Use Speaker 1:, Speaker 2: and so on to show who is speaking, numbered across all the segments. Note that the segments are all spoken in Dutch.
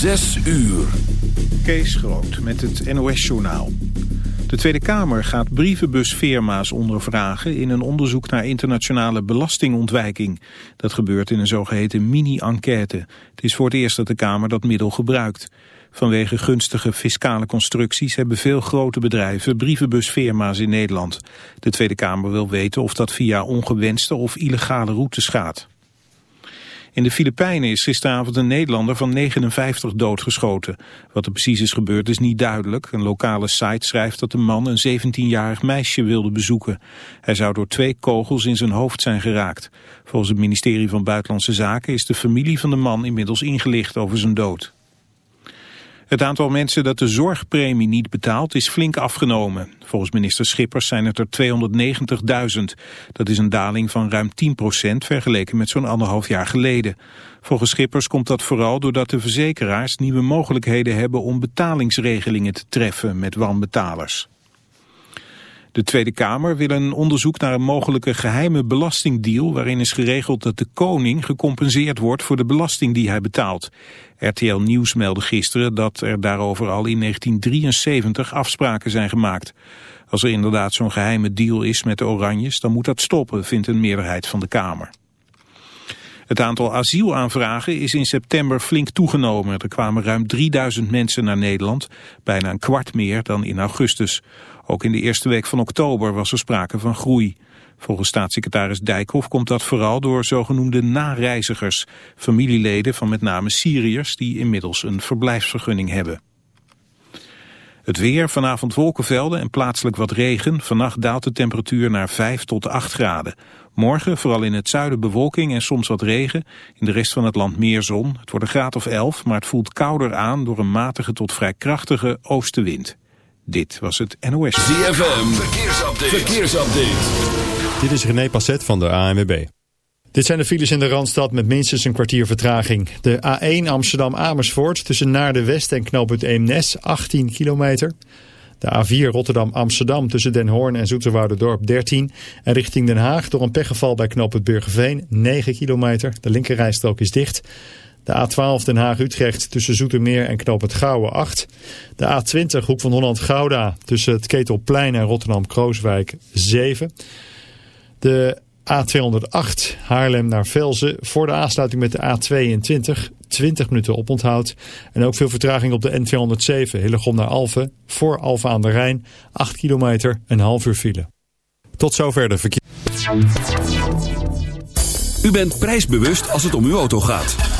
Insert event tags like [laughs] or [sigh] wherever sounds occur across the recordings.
Speaker 1: Zes uur.
Speaker 2: Kees Groot met het NOS-journaal. De Tweede Kamer gaat brievenbusfirma's ondervragen in een onderzoek naar internationale belastingontwijking. Dat gebeurt in een zogeheten mini-enquête. Het is voor het eerst dat de Kamer dat middel gebruikt. Vanwege gunstige fiscale constructies hebben veel grote bedrijven brievenbusfirma's in Nederland. De Tweede Kamer wil weten of dat via ongewenste of illegale routes gaat. In de Filipijnen is gisteravond een Nederlander van 59 doodgeschoten. Wat er precies is gebeurd is niet duidelijk. Een lokale site schrijft dat de man een 17-jarig meisje wilde bezoeken. Hij zou door twee kogels in zijn hoofd zijn geraakt. Volgens het ministerie van Buitenlandse Zaken is de familie van de man inmiddels ingelicht over zijn dood. Het aantal mensen dat de zorgpremie niet betaalt is flink afgenomen. Volgens minister Schippers zijn het er 290.000. Dat is een daling van ruim 10% vergeleken met zo'n anderhalf jaar geleden. Volgens Schippers komt dat vooral doordat de verzekeraars nieuwe mogelijkheden hebben om betalingsregelingen te treffen met wanbetalers. De Tweede Kamer wil een onderzoek naar een mogelijke geheime belastingdeal... waarin is geregeld dat de koning gecompenseerd wordt voor de belasting die hij betaalt. RTL Nieuws meldde gisteren dat er daarover al in 1973 afspraken zijn gemaakt. Als er inderdaad zo'n geheime deal is met de Oranjes, dan moet dat stoppen, vindt een meerderheid van de Kamer. Het aantal asielaanvragen is in september flink toegenomen. Er kwamen ruim 3000 mensen naar Nederland, bijna een kwart meer dan in augustus. Ook in de eerste week van oktober was er sprake van groei. Volgens staatssecretaris Dijkhoff komt dat vooral door zogenoemde nareizigers, familieleden van met name Syriërs die inmiddels een verblijfsvergunning hebben. Het weer, vanavond wolkenvelden en plaatselijk wat regen. Vannacht daalt de temperatuur naar 5 tot 8 graden. Morgen vooral in het zuiden bewolking en soms wat regen. In de rest van het land meer zon. Het wordt een graad of 11, maar het voelt kouder aan door een matige tot vrij krachtige oostenwind. Dit was het NOS.
Speaker 1: ZFM, verkeersupdate. verkeersupdate.
Speaker 3: Dit is René Passet van de ANWB. Dit zijn de files in de Randstad met minstens een kwartier vertraging. De A1 Amsterdam-Amersfoort tussen Naarden West en knooppunt Eemnes 18 kilometer. De A4 Rotterdam-Amsterdam tussen Den Hoorn en Dorp 13. En richting Den Haag door een pechgeval bij knooppunt Burgerveen 9 kilometer. De linkerrijstrook is dicht. De A12 Den Haag-Utrecht tussen Zoetermeer en Knoop het Gouwen 8. De A20 Hoek van Holland-Gouda tussen het Ketelplein en Rotterdam-Krooswijk 7. De A208 Haarlem naar Velzen voor de aansluiting met de A22 20 minuten oponthoud. En ook veel vertraging op de N207 Hillegom naar Alphen voor Alphen aan de Rijn 8 kilometer een half uur file. Tot zover de verkeer.
Speaker 1: U bent prijsbewust als het om uw auto gaat.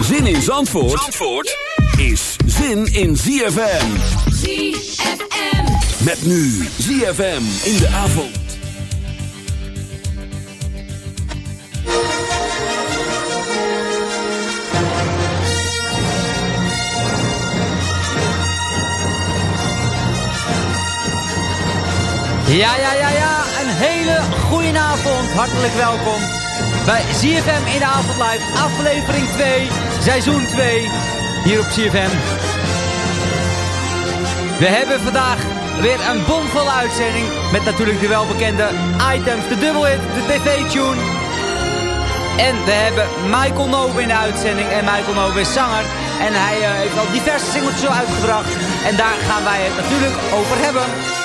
Speaker 1: Zin in Zandvoort, Zandvoort is zin in ZFM.
Speaker 4: ZFM.
Speaker 1: Met nu ZFM in de avond.
Speaker 5: Ja, ja, ja, ja. Een hele goede avond. Hartelijk welkom bij ZFM in de avond live. Aflevering 2, seizoen 2, hier op ZFM. We hebben vandaag weer een bomvolle uitzending met natuurlijk de welbekende items, de dubbelhit, de tv-tune. En we hebben Michael Nobe in de uitzending en Michael Nobe is zanger. En hij uh, heeft al diverse singles zo uitgebracht. En daar gaan wij het natuurlijk over hebben.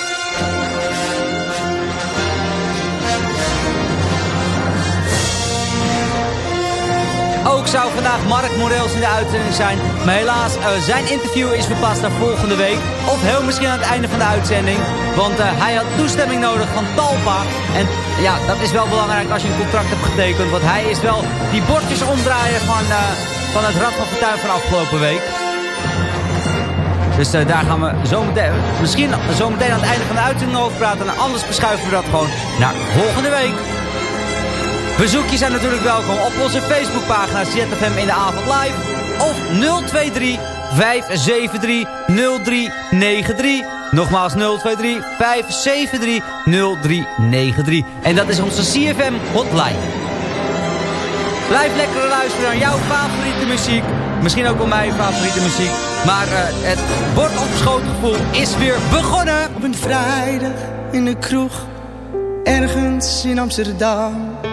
Speaker 5: Ook zou vandaag Mark Morels in de uitzending zijn. Maar helaas, uh, zijn interview is verplaatst naar volgende week. Of heel misschien aan het einde van de uitzending. Want uh, hij had toestemming nodig van Talpa. En ja, dat is wel belangrijk als je een contract hebt getekend. Want hij is wel die bordjes omdraaien van, uh, van het Rad van Fortuin van afgelopen week. Dus daar gaan we zo misschien zo meteen aan het einde van de uitzending over praten. En anders verschuiven we dat gewoon naar volgende week. Bezoekjes zijn natuurlijk welkom op onze Facebookpagina ZFM in de avond live. Of 023 573 0393. Nogmaals 023 573 0393. En dat is onze CFM hotline. Blijf lekker luisteren naar jouw favoriete muziek. Misschien ook wel mijn favoriete muziek. Maar uh, het bord op gevoel is weer begonnen.
Speaker 6: Op een vrijdag in de kroeg. Ergens in Amsterdam.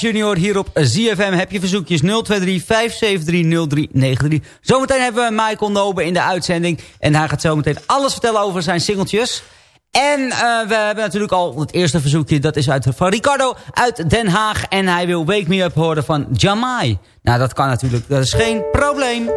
Speaker 5: Junior hier op ZFM. Heb je verzoekjes 023 573 0393. Zometeen hebben we Michael Nobe in de uitzending. En hij gaat zometeen alles vertellen over zijn singeltjes. En uh, we hebben natuurlijk al het eerste verzoekje. Dat is uit, van Ricardo uit Den Haag. En hij wil Wake Me Up horen van Jamai. Nou, dat kan natuurlijk. Dat is geen probleem.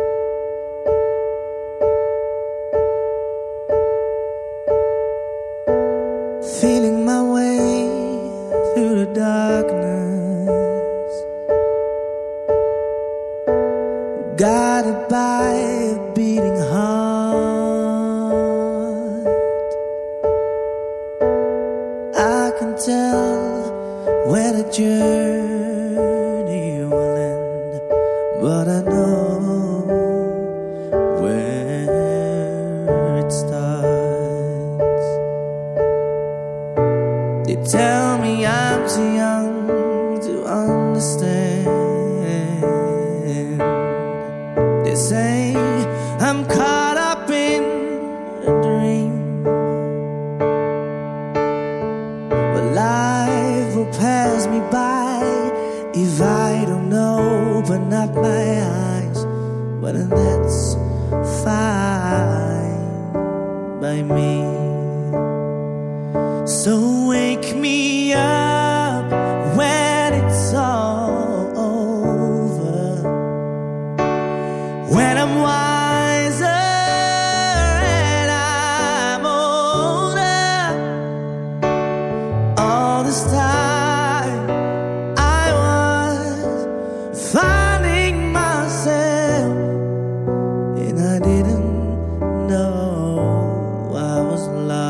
Speaker 6: Was lost.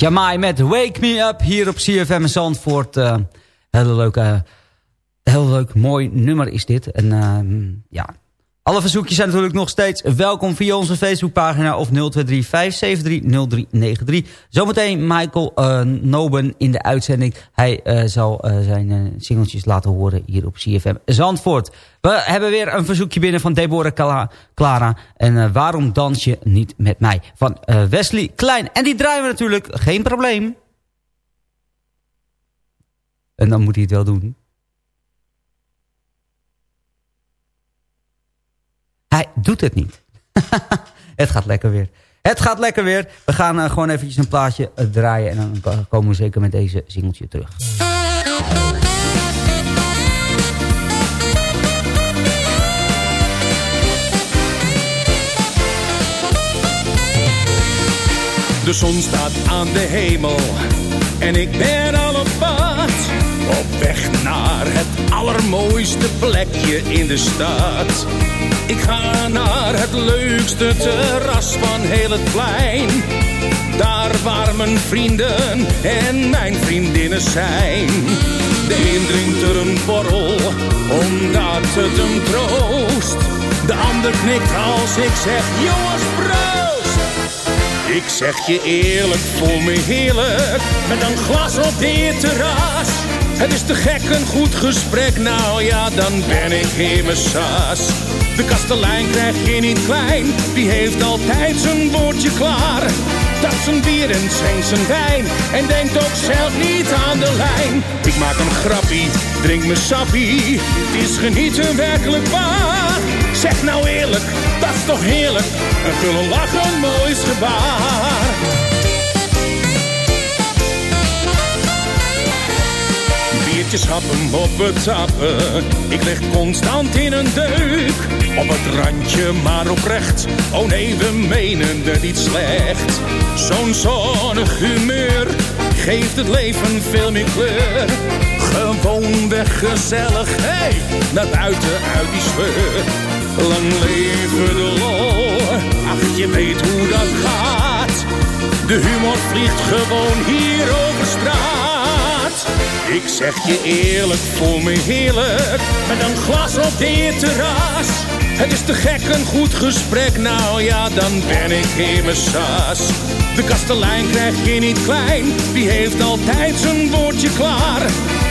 Speaker 5: Jamai met Wake Me Up hier op CFM Zandvoort. Eh hele leuke, heel leuk, mooi nummer is dit. En ehm, ja, alle verzoekjes zijn natuurlijk nog steeds welkom via onze Facebookpagina of 023-573-0393. Zometeen Michael eh, Noben in de uitzending. Hij eh, zal eh, zijn singeltjes laten horen hier op CFM Zandvoort. We hebben weer een verzoekje binnen van Deborah Cla- Clara. En waarom dans je niet met mij? Van Wesley Klein. En die draaien we natuurlijk, geen probleem. En dan moet hij het wel doen. Hij doet het niet. [laughs] het gaat lekker weer. Het gaat lekker weer. We gaan eh, gewoon eventjes een plaatje eh, draaien. En dan ko- komen we zeker met deze singeltje terug.
Speaker 7: De zon staat aan de hemel en ik ben weg naar het allermooiste plekje in de stad. Ik ga naar het leukste terras van heel het plein. Daar waar mijn vrienden en mijn vriendinnen zijn. De een drinkt er een borrel, omdat het hem troost. De ander knikt als ik zeg, jongens proost. Ik zeg je eerlijk, voel me heerlijk Met een glas op dit terras Het is te gek, een goed gesprek. Nou ja, dan ben ik in mijn sas De kastelein krijg je niet klein. Die heeft altijd zijn woordje klaar. Dat zijn bier en schenkt zijn wijn. En denkt ook zelf niet aan de lijn. Ik maak een grappie, drink me sappie. Het is genieten werkelijk waar. Zeg nou eerlijk, dat is toch heerlijk. Een gulle lach, een moois gebaar Happen op het. Ik lig constant in een deuk. Op het randje, maar oprecht. Oh nee, we menen het niet slecht. Zo'n zonnig humeur geeft het leven veel meer kleur. Gewoon weg gezellig, hey, naar buiten uit die sleur. Lang leven de lol, ach je weet hoe dat gaat. De humor vliegt gewoon hier over straat. Ik zeg je eerlijk, voel me heerlijk, met een glas op dit terras. Het is te gek, een goed gesprek, nou ja, dan ben ik in mijn sas. De kastelein krijg je niet klein, die heeft altijd zijn woordje klaar.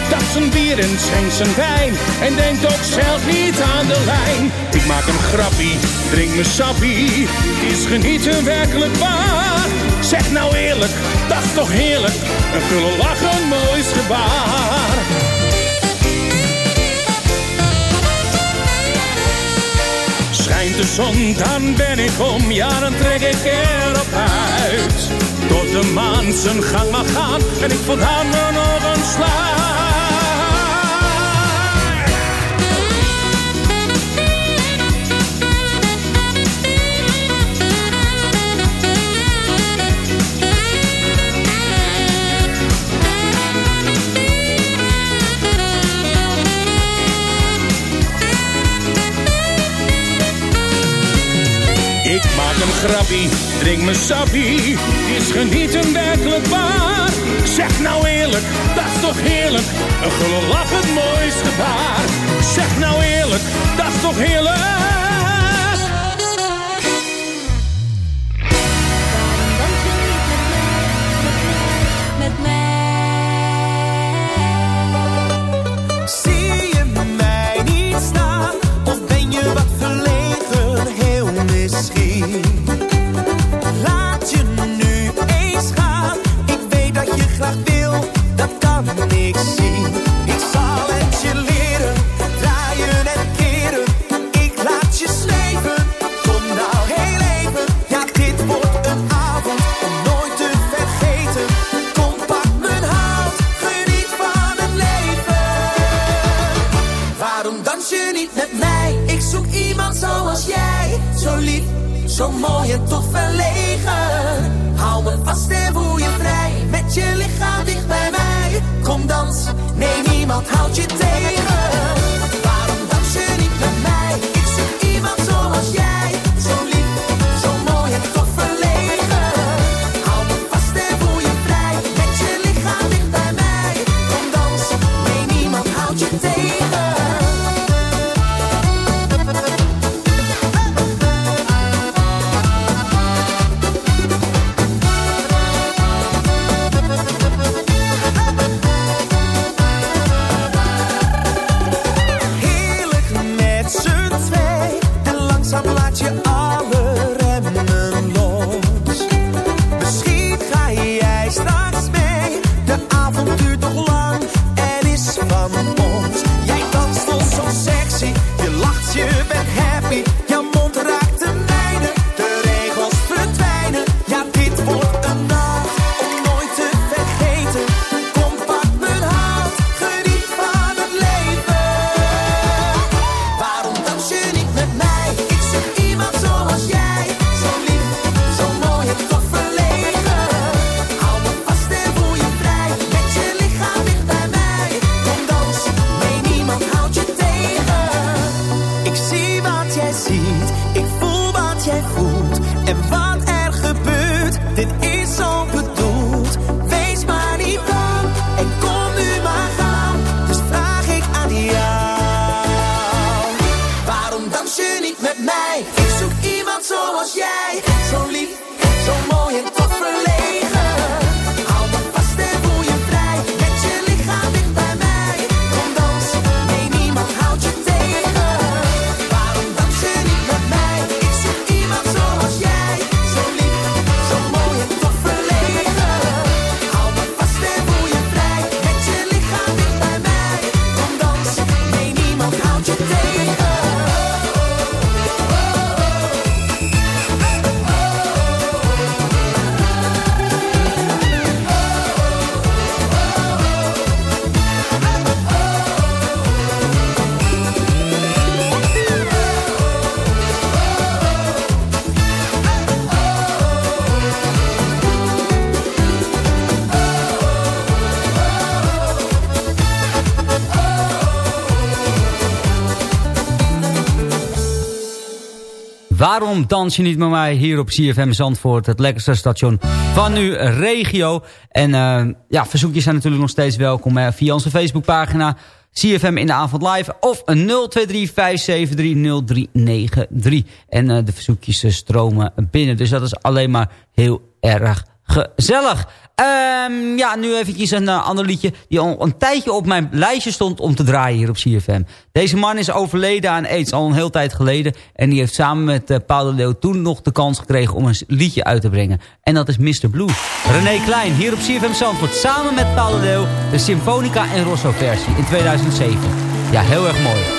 Speaker 7: Dat zijn bier en schenkt zijn wijn, en denkt ook zelf niet aan de lijn. Ik maak een grappie, drink me sappie, is genieten werkelijk waar. Zeg nou eerlijk, dat is toch heerlijk, een gulle lach, een moois gebaar. Schijnt de zon, dan ben ik om, ja dan trek ik erop uit. Tot de maan zijn gang mag gaan en ik voel aan me nog Maak een grappie, drink me sappie, is genieten werkelijk waar. Zeg nou eerlijk, dat is toch heerlijk, een gulle lach het mooist gebaar. Zeg nou eerlijk, dat is toch heerlijk.
Speaker 8: Waarom dans je niet met mij
Speaker 5: hier op CFM Zandvoort, het lekkerste station van uw regio. En uh, ja, verzoekjes zijn natuurlijk nog steeds welkom hè, via onze Facebookpagina CFM in de avond live of 023-573-0393. En uh, de verzoekjes stromen binnen, dus dat is alleen maar heel erg gezellig. Um, ja, nu eventjes een uh, ander liedje die al een tijdje op mijn lijstje stond om te draaien hier op CFM. Deze man is overleden aan AIDS al een heel tijd geleden. En die heeft samen met uh, toen nog de kans gekregen om een liedje uit te brengen. En dat is Mr. Blue. René Klein hier op CFM Zandvoort samen met Paul de de Symfonica en Rosso versie in 2007. Ja, heel erg mooi.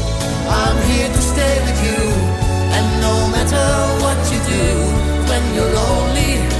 Speaker 9: I'm here to stay with you. And no matter what you do, when you're lonely,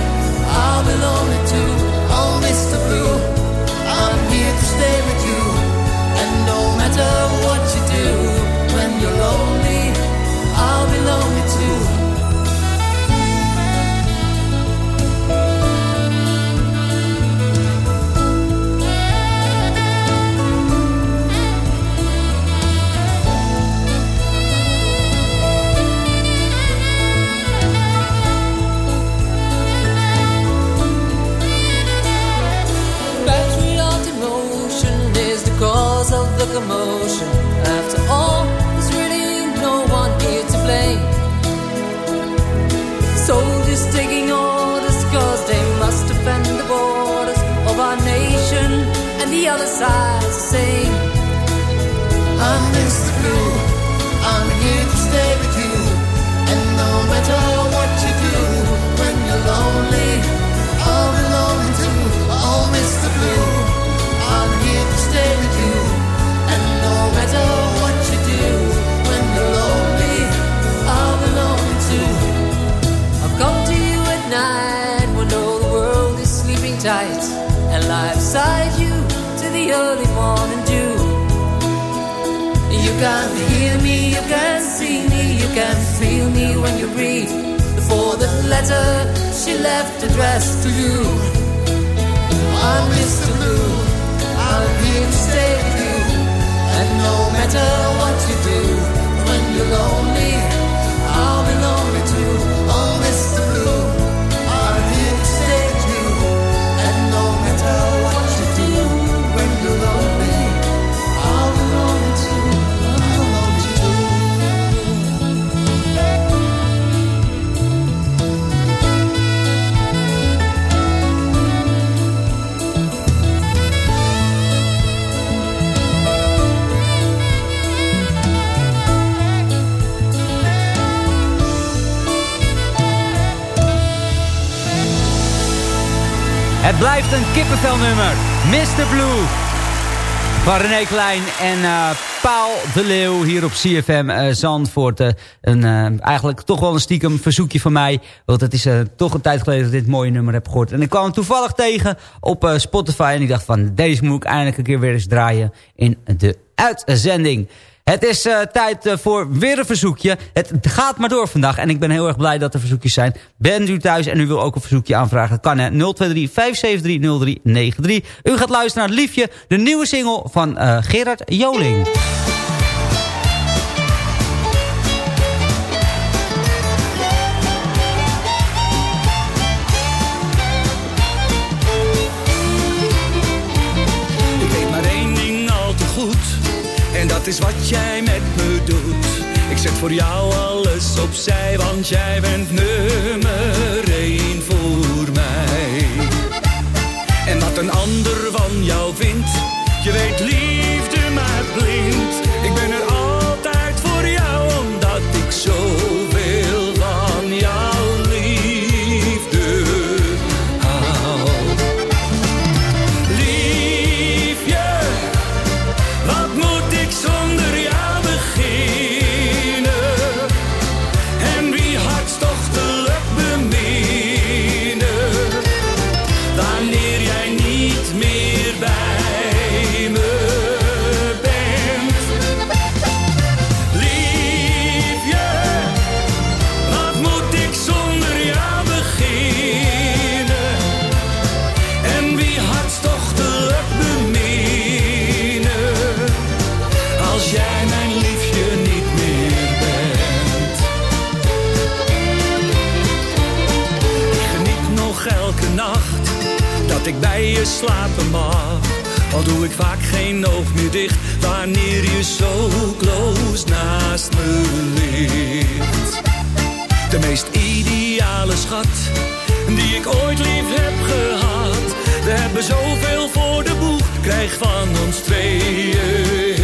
Speaker 5: Blijft een kippenvelnummer. Mr. Blue. Van René Klein en uh, Paul de Leeuw hier op CFM eh, Zandvoort. Uh, een, eigenlijk toch wel een stiekem verzoekje van mij. Want het is toch een tijd geleden dat ik dit mooie nummer heb gehoord. En ik kwam hem toevallig tegen op Spotify. En ik dacht van deze moet ik eindelijk een keer weer eens draaien in de uitzending. Het is uh, tijd uh, voor weer een verzoekje. Het gaat maar door vandaag. En ik ben heel erg blij dat er verzoekjes zijn. Bent u thuis en u wil ook een verzoekje aanvragen? Kan hè. 023-573-0393. U gaat luisteren naar Liefje. De nieuwe single van uh, Gerard Joling.
Speaker 10: Is wat jij met me doet. Ik zet voor jou alles opzij, want jij bent nummer één voor mij. En wat een ander van jou vindt, je weet liefde bij je slapen mag. Al doe ik vaak geen oog meer dicht wanneer je zo close naast me ligt. De meest ideale schat die ik ooit lief heb gehad. We hebben zoveel voor de boeg, krijg van ons tweeën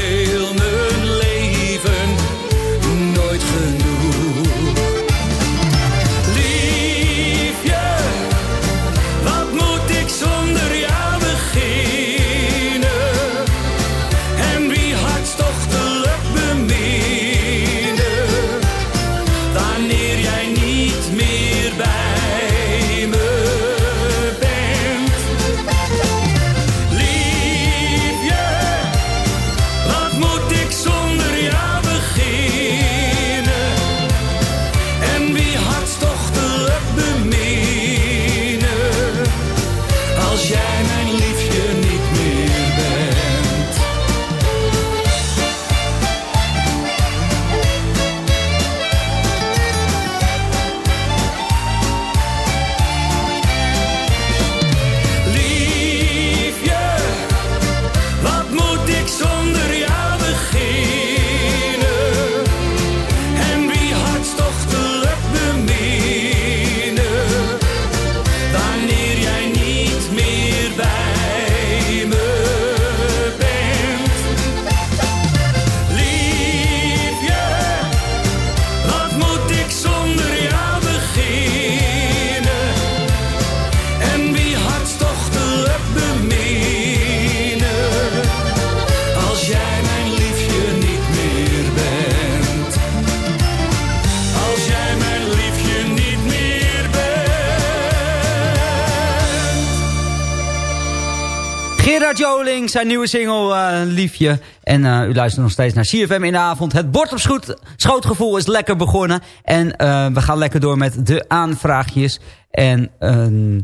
Speaker 5: Zijn nieuwe single eh, Liefje. En eh, u luistert nog steeds naar CFM in de avond. Het bord op schoot, schootgevoel is lekker begonnen. En eh, we gaan lekker door met de aanvraagjes. En ehm,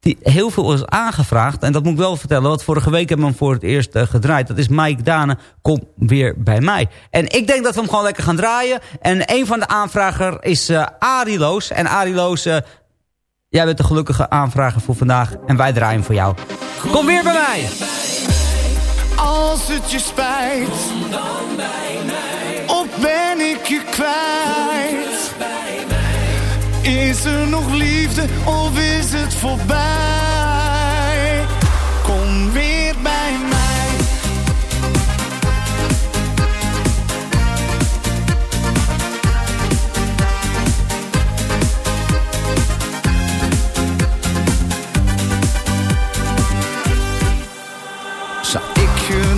Speaker 5: die, heel veel is aangevraagd. En dat moet ik wel vertellen. Want vorige week hebben we hem voor het eerst gedraaid. Dat is Mike Dane, kom weer bij mij. En ik denk dat we hem gewoon lekker gaan draaien. En een van de aanvrager is eh Arie Loos. En Arie Loos, eh, jij bent de gelukkige aanvrager voor vandaag. En wij draaien voor jou. Kom weer bij mij!
Speaker 11: Als het je spijt, of ben ik je kwijt? Is er nog liefde of is het voorbij?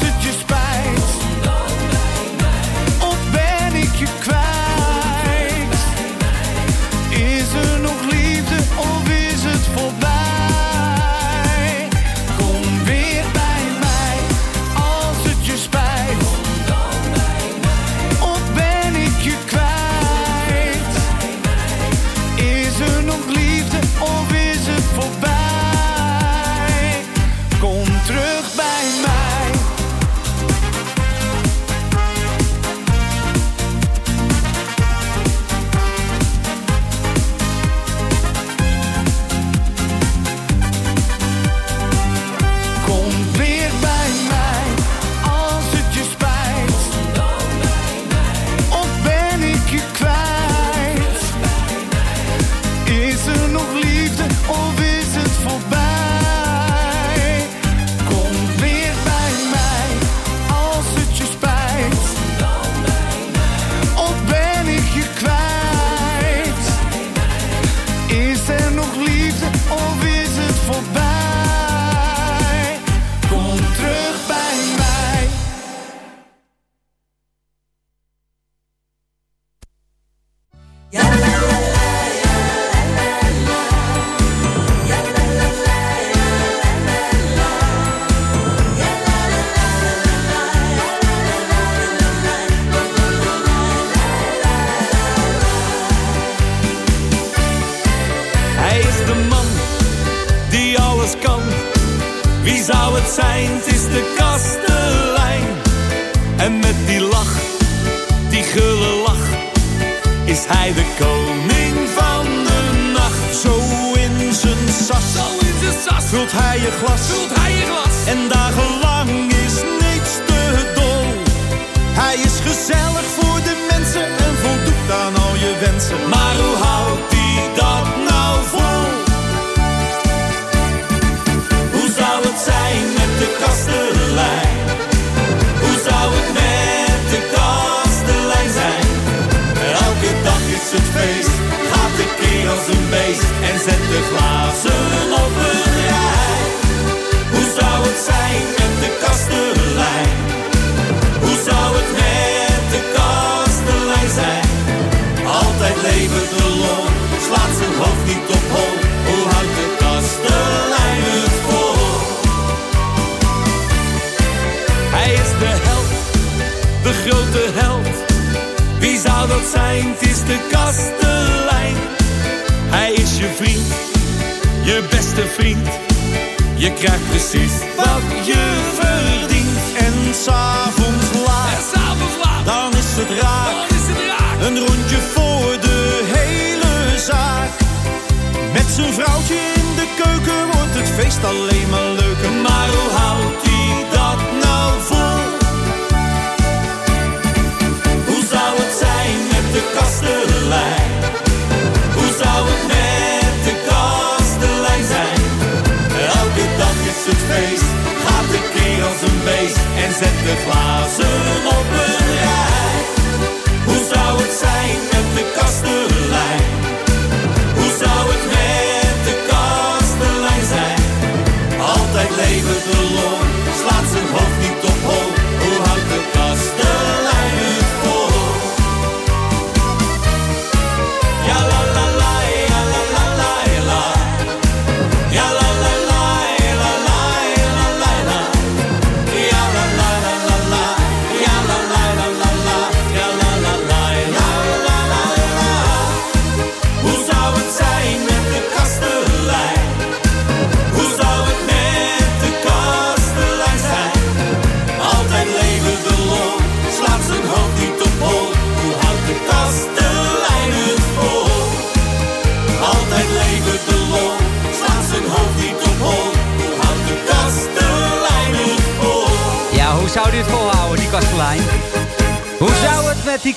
Speaker 12: ce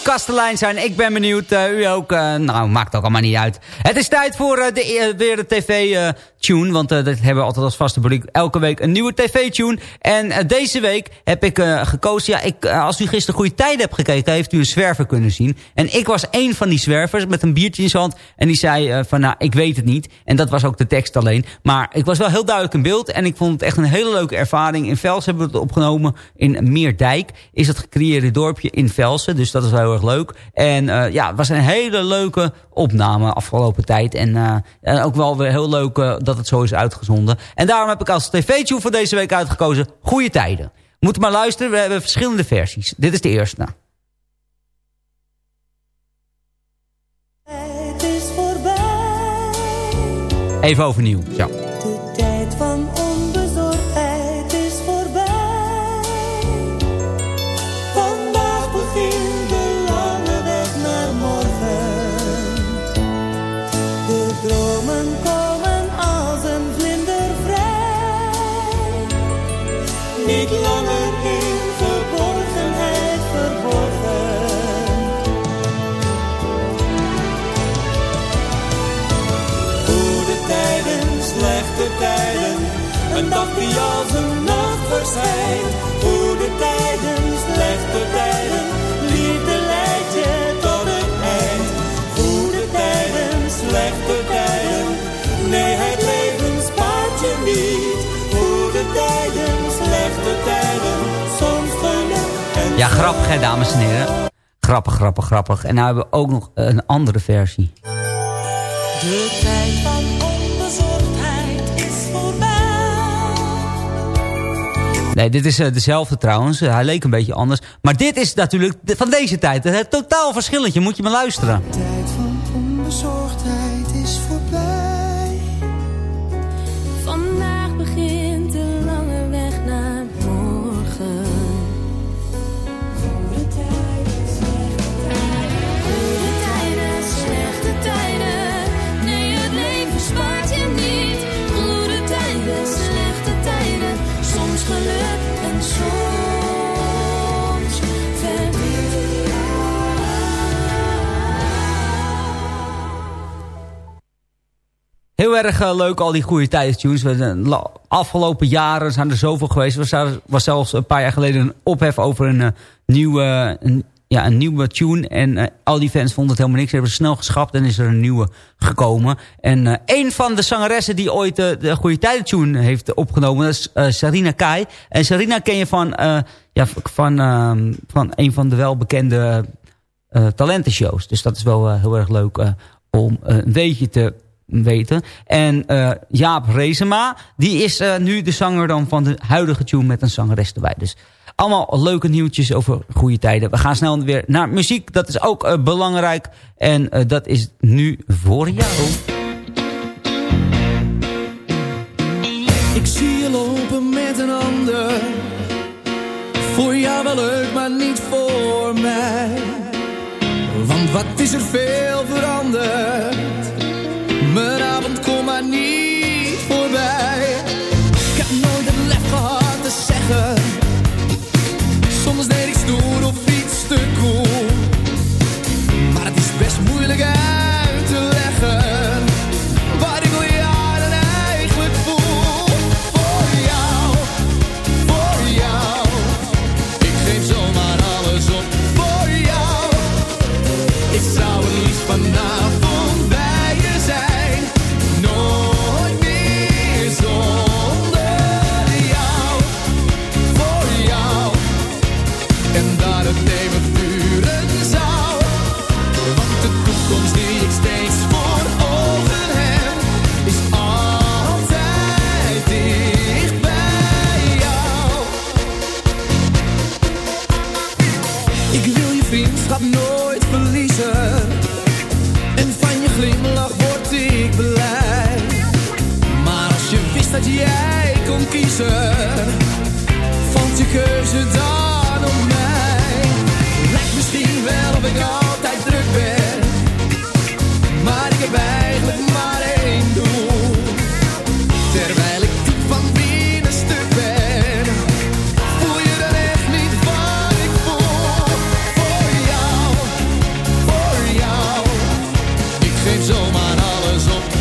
Speaker 12: kastelein zijn?
Speaker 5: Ik ben benieuwd. Uh, u ook? Uh, nou, maakt ook allemaal niet uit. Het is tijd voor uh, de, weer de tv-tune. want dat hebben we altijd als vaste publiek. Elke week een nieuwe tv-tune. En deze week heb ik gekozen. Ja, ik, als u gisteren goede tijden hebt gekeken... heeft u een zwerver kunnen zien. En ik was één van die zwervers met een biertje in zijn hand. En die zei van, nou, ik weet het niet. En dat was ook de tekst alleen. Maar ik was wel heel duidelijk in beeld. En ik vond het echt een hele leuke ervaring. In Vels hebben we het opgenomen. In Meerdijk is het gecreëerde dorpje in Velsen. Dus dat is wel heel erg leuk. En ja, het was een hele leuke opname afgelopen tijd. En, en ook wel weer heel leuk uh, dat het zo is uitgezonden. En daarom heb ik als tv-tune voor deze week uitgekozen Goede Tijden. Moet maar luisteren, we hebben verschillende versies. Dit is de eerste. Even overnieuw. Ja.
Speaker 12: Een dag die als een nacht verschijnt. Goede tijden, slechte tijden, liefde leidt je tot het eind. Goede tijden, slechte tijden, nee het leven spaart je niet. Goede tijden, slechte tijden, soms geluk en
Speaker 5: Ja, grappig hè, dames en heren. Grappig, grappig, grappig. En nou hebben we ook nog een andere versie.
Speaker 12: De tijd
Speaker 5: Nee, dit is eh, dezelfde trouwens. Hij leek een beetje anders. Maar dit is natuurlijk van deze tijd. Het totaal verschilletje. Moet je maar luisteren. Heel erg eh, leuk, al die goede zijn la- afgelopen jaren zijn er zoveel geweest. Er was, was zelfs een paar jaar geleden een ophef over een, eh, nieuwe, een, ja, een nieuwe tune. En eh, al die fans vonden het helemaal niks. Ze hebben snel geschrapt en is er een nieuwe gekomen. En een van de zangeressen die ooit de goede tijdentune heeft opgenomen... dat is Sarina Kai. En Sarina ken je van, ja, van, ehm, van een van de welbekende talentenshows. Dus dat is wel heel erg leuk om een beetje te weten. En eh, Jaap Rezema, die is eh, nu de zanger dan van de huidige tune met een zangeres erbij. Dus allemaal leuke nieuwtjes over goede tijden. We gaan snel weer naar muziek, dat is ook eh, belangrijk. En dat is nu voor jou.
Speaker 13: Ik zie je lopen met een ander. Voor jou wel leuk, maar niet voor mij. Want wat is er veel veranderd? Mijn avond komt maar niet voorbij. Ik heb nooit het lef gehad te zeggen. Soms deed ik stoer of iets te cool. maar alles op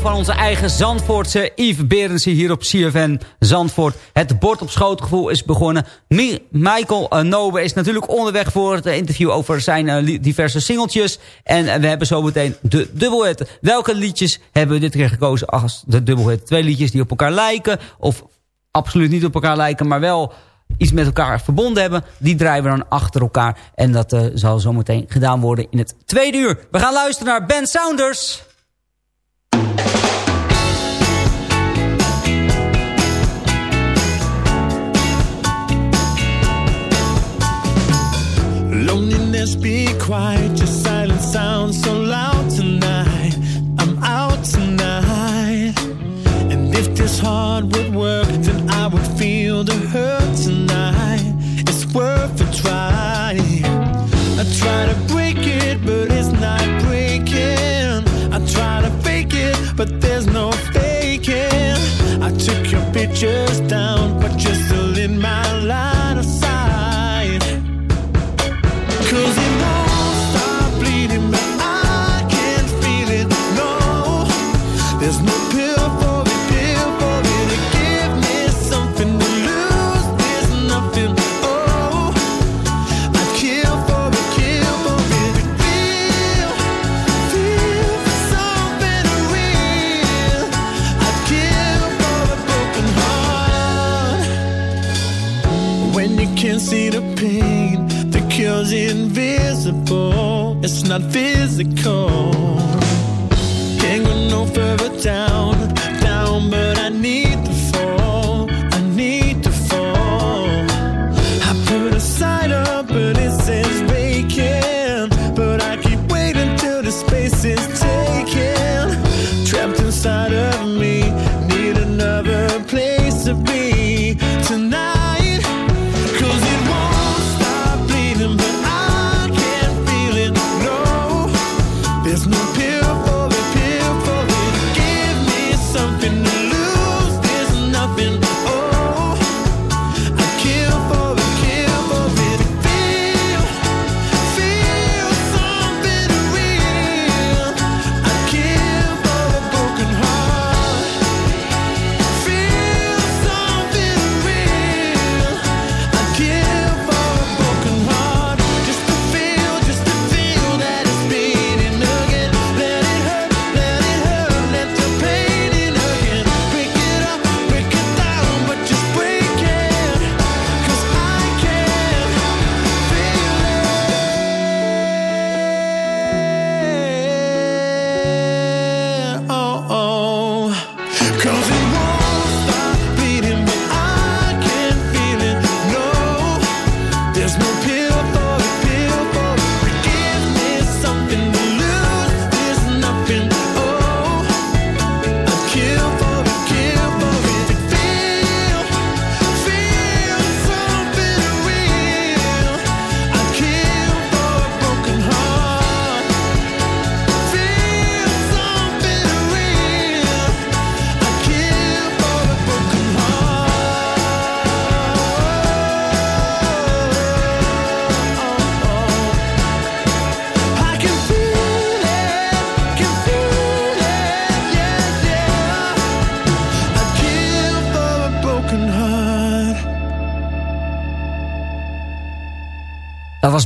Speaker 13: van
Speaker 5: onze eigen Zandvoortse Yves Berensen hier op CFN Zandvoort. Het bord op schootgevoel is begonnen. Michael eh, Nobe is natuurlijk onderweg voor het eh, interview over zijn eh, diverse singeltjes. En we hebben zometeen de dubbelhit. Welke liedjes hebben we dit keer gekozen als de dubbelhit? Twee liedjes die op elkaar lijken of absoluut niet op elkaar lijken, maar wel iets met elkaar verbonden hebben. Die draaien we dan achter elkaar. En dat uh, zal zometeen gedaan worden in het tweede uur. We gaan luisteren naar Ben Saunders.
Speaker 6: just be quiet. Your silence sounds so loud tonight. I'm out tonight. And if this heart would work, then I would feel the hurt tonight. It's worth a try.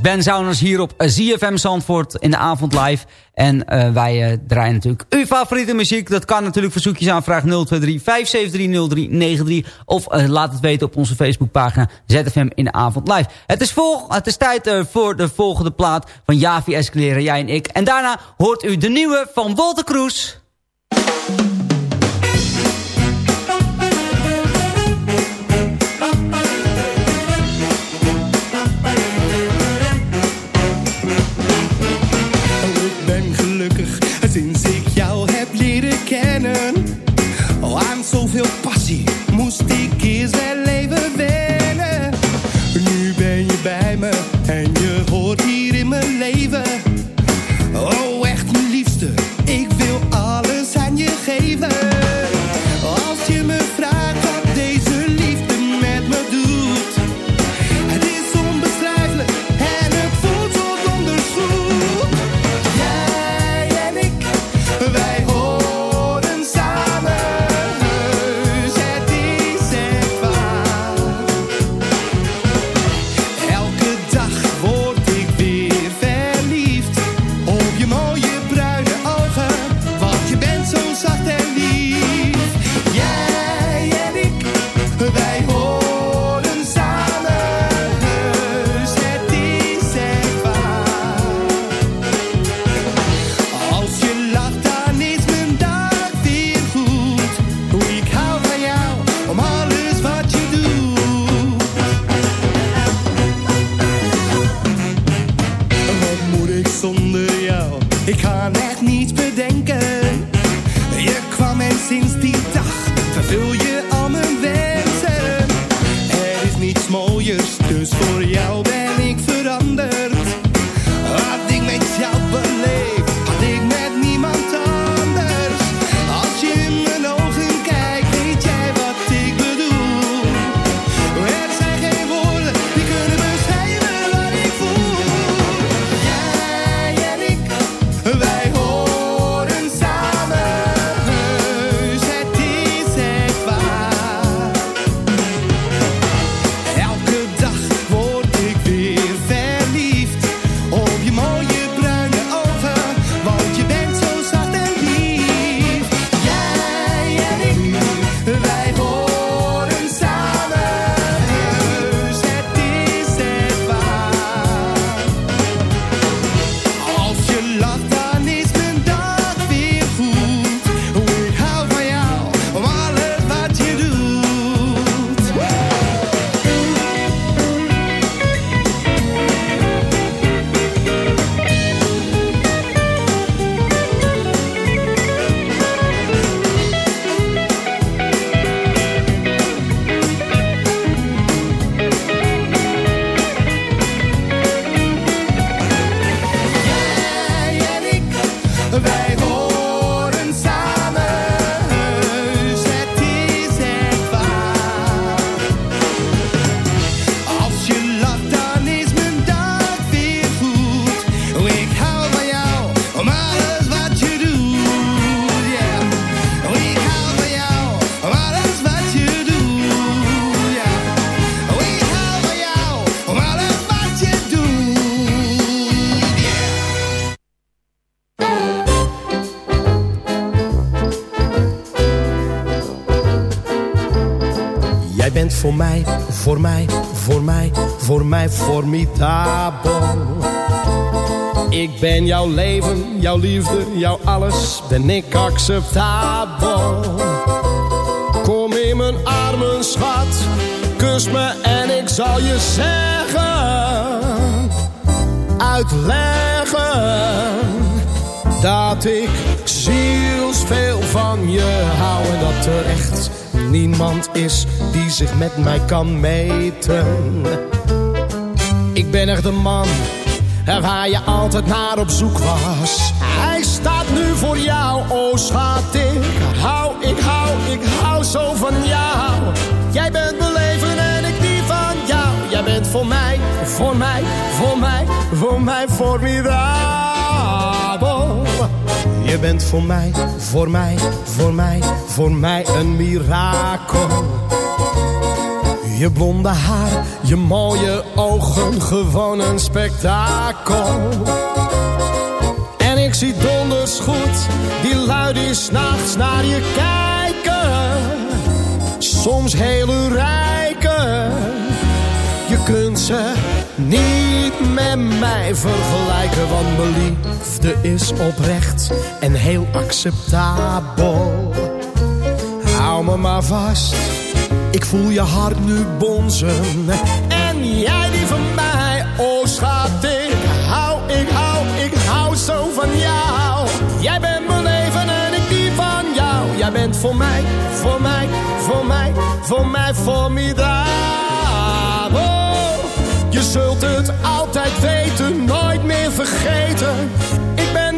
Speaker 5: Ben Zouners hier op ZFM Zandvoort in de avond live. En uh, wij uh, draaien natuurlijk uw favoriete muziek. Dat kan natuurlijk verzoekjes aanvraag 023 573 0393. Of uh, laat het weten op onze Facebookpagina ZFM in de avond live. Het is, vol, het is tijd voor de volgende plaat van Javi Escalera, jij en ik. En daarna hoort u de nieuwe van Walter Kroes.
Speaker 14: Mij formidabel. Ik ben jouw leven, jouw liefde, jouw alles, ben ik acceptabel. Kom in mijn armen, schat, kus me en ik zal je zeggen, uitleggen dat ik zielsveel van je hou en dat er echt niemand is die zich met mij kan meten. Ben echt de man waar je altijd naar op zoek was. Hij staat nu voor jou, oh schat, ik hou, ik hou, ik hou zo van jou. Jij bent mijn leven en ik die van jou. Jij bent voor mij, voor mij, voor mij, voor mij formidabel. Je bent voor mij, voor mij, voor mij, voor mij een mirakel. Je blonde haar, je mooie ogen, gewoon een spektakel. En ik zie donders goed, die lui s'nachts naar je kijken. Soms hele rijken, je kunt ze niet met mij vergelijken. Want mijn liefde is oprecht en heel acceptabel. Hou me maar vast ik voel je hart nu bonzen. En jij die van mij, oh schat, ik hou, ik hou, ik hou zo van jou. Jij bent mijn leven en ik die van jou. Jij bent voor mij, voor mij, voor mij, voor mij formidabel. Je zult het altijd weten, nooit meer vergeten. Ik ben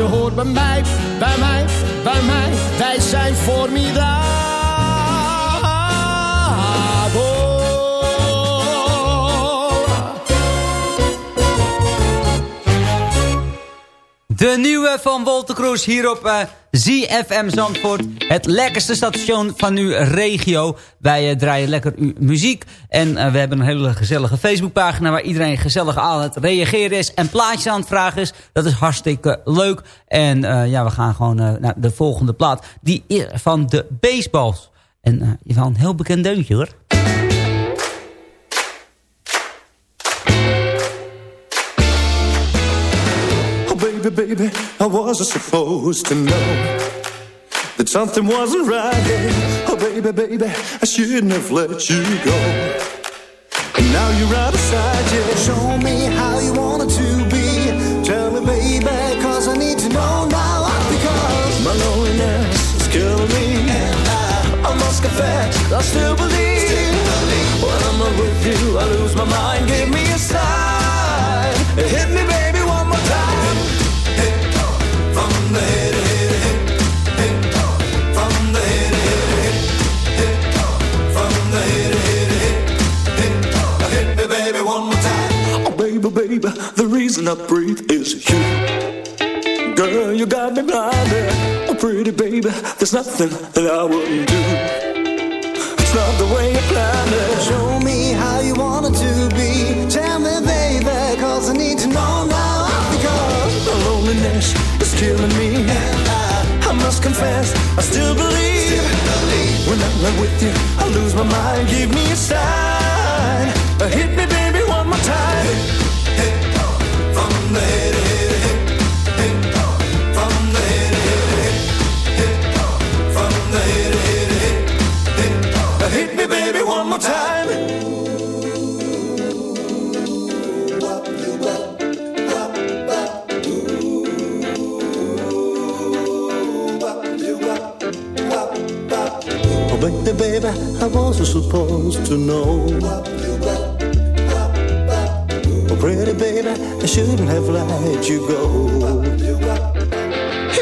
Speaker 14: Je hoort bij mij, bij mij, bij mij. Wij zijn formidabel.
Speaker 5: De nieuwe van Wolter Kroes hier op uh, ZFM Zandvoort. Het lekkerste station van uw regio. Wij uh, draaien lekker uw muziek. En uh, we hebben een hele gezellige Facebookpagina... waar iedereen gezellig aan het reageren is... en plaatjes aan het vragen is. Dat is hartstikke leuk. En ja, we gaan gewoon naar de volgende plaat. Die is van de baseballs. En je wel een heel bekend deuntje hoor.
Speaker 15: Baby, baby, I wasn't supposed to know that something wasn't right. Oh, baby, baby, I shouldn't have let you go. And now you're out of sight, yeah.
Speaker 16: Show me how you want it to be. Tell me, baby, cause I need to know now. Because
Speaker 15: my loneliness is killing me.
Speaker 16: And I, I must confess, I still believe. Still believe.
Speaker 15: When I'm not with you, I lose my mind. Give me reason I breathe is you. Girl, you got me blinded. Oh, pretty baby, there's nothing that I wouldn't do. It's not the way you planned it.
Speaker 16: Show me how you want it to be. Tell me, baby, cause I need to know now. Because
Speaker 15: the loneliness is killing me.
Speaker 16: And I,
Speaker 15: I must confess, I still believe.
Speaker 16: Still believe.
Speaker 15: When I'm not with you, I lose my mind. Give me a sign. Hit me, baby, supposed to know oh, pretty baby, I shouldn't have let you go.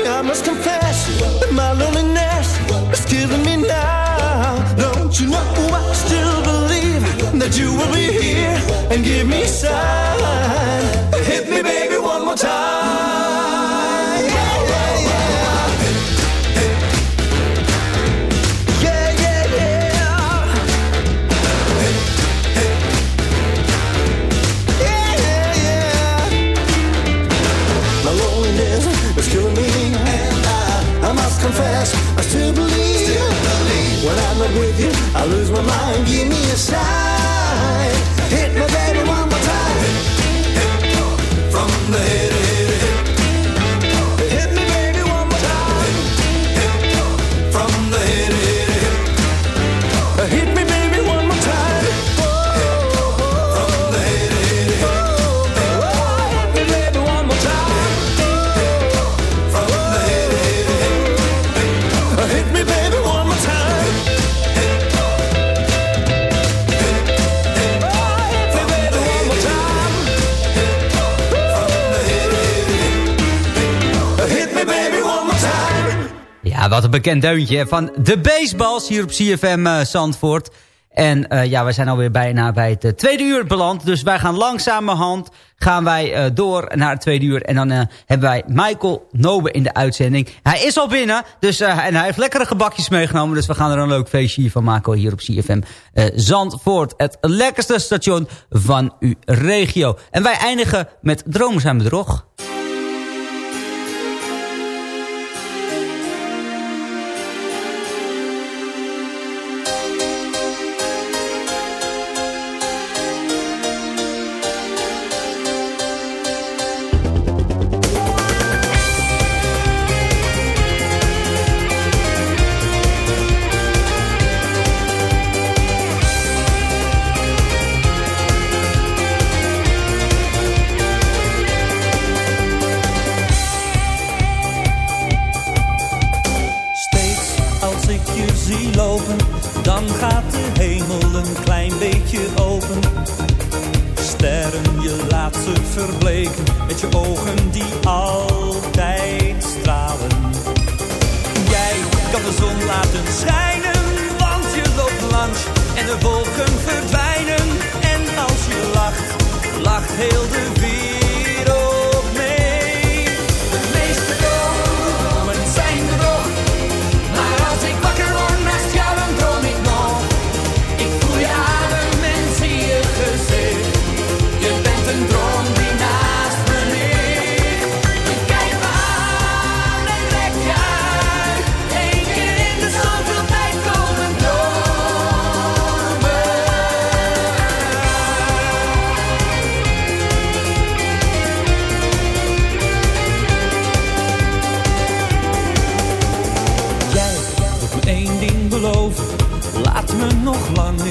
Speaker 15: I must confess that my loneliness is killing me now. Don't you know I still believe that you will be here and give me a sign. Lose my mind. Give me
Speaker 5: bekend deuntje van de baseballs hier op CFM uh, Zandvoort.
Speaker 10: En uh, ja, we zijn alweer bijna bij het uh, tweede uur beland. Dus wij gaan langzamerhand gaan wij door naar het tweede uur. En dan hebben wij Michael Nobe in de uitzending. Hij is al binnen, dus, en hij heeft lekkere gebakjes meegenomen. Dus we gaan er een leuk feestje van maken hier op CFM Zandvoort. Het lekkerste station van uw regio. En wij eindigen met Dromen zijn bedrog.